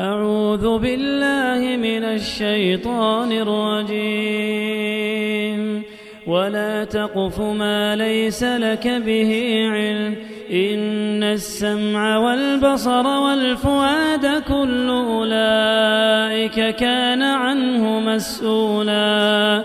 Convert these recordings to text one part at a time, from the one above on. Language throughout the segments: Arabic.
أعوذ بالله من الشيطان الرجيم. ولا تقف ما ليس لك به علم. إن السمع والبصر والفؤاد كل أولئك كان عنه مسؤولا.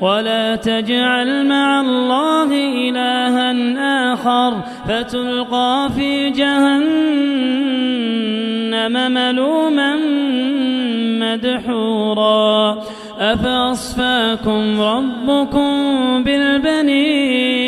ولا تجعل مع الله إلها آخر فتلقى في جهنم ملوما مدحورا. أفأصفاكم ربكم بالبنين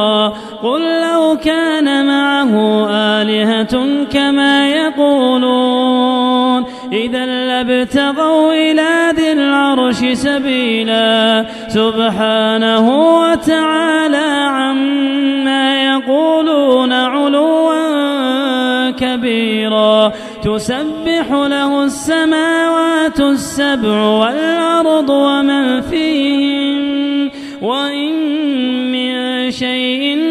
معه آلهة كما يقولون. إذا لابتغوا إلى ذي العرش سبيلا سبحانه وتعالى عما يقولون علوا كبيرا. تسبح له السماوات السبع والأرض ومن فيهن وإن من شيء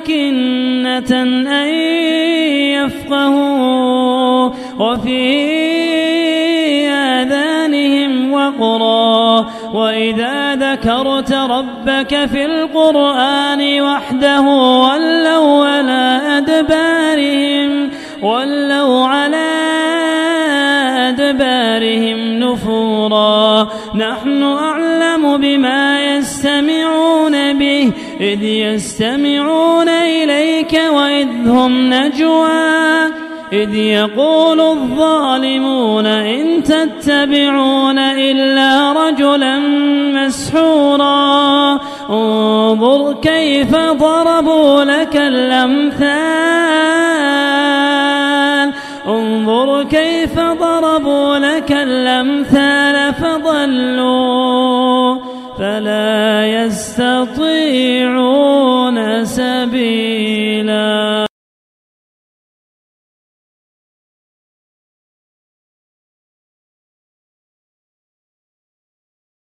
مكنة أن يفقهوا وفي آذانهم وقرا. وإذا ذكرت ربك في القرآن وحده ولوا على أدبارهم ولوا على أدبارهم نفورا. نحن أعلم بما يستمعون إذ يستمعون إليك وإذ هم نجوى. إذ يقول الظالمون إن تتبعون إلا رجلا مسحورا. انظر كيف ضربوا لك الأمثال. انظر كيف ضربوا لك الأمثال فضلوا. ولا يستطيعون سبيلا.